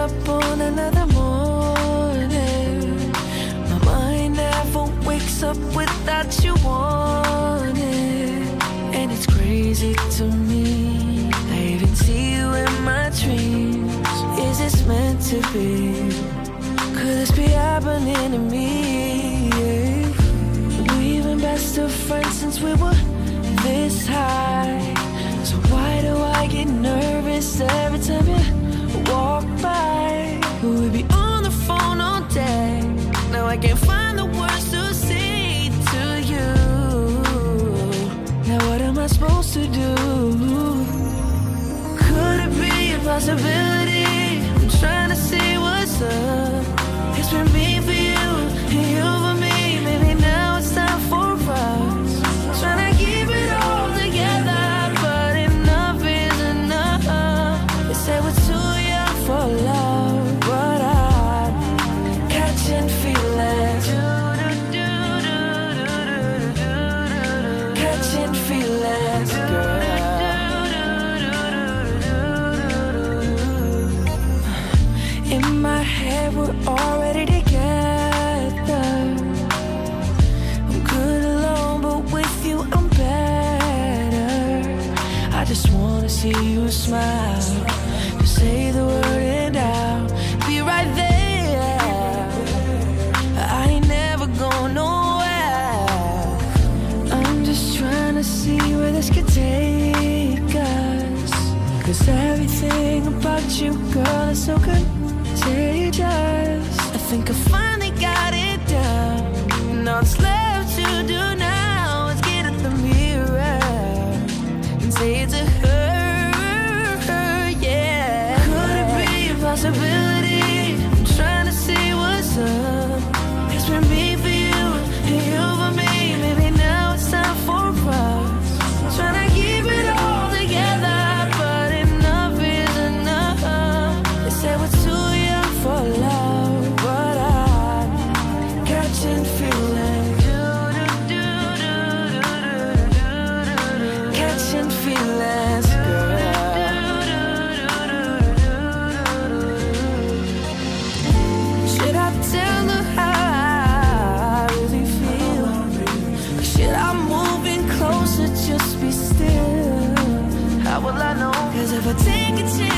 up on another morning. My mind never wakes up without you on it. And it's crazy to me. I even see you in my dreams. Is this meant to be? Could this be happening to me? Yeah. We've been best of friends since we were. To do? Could it be a possibility? I'm trying to see what's up. It's been me for you, and you for me. Maybe now it's time for us. Trying to keep it all together, but enough is enough. They say we're too young for love, but I'm catching feelings. Catching feelings, My head, we're already together. I'm good alone, but with you, I'm better. I just wanna see you smile. Just say the word and I'll be right there. I ain't never going nowhere. I'm just trying to see where this could take us. Cause everything about you, girl, is so contagious. A just be still? How will I know? Cause if I take a chance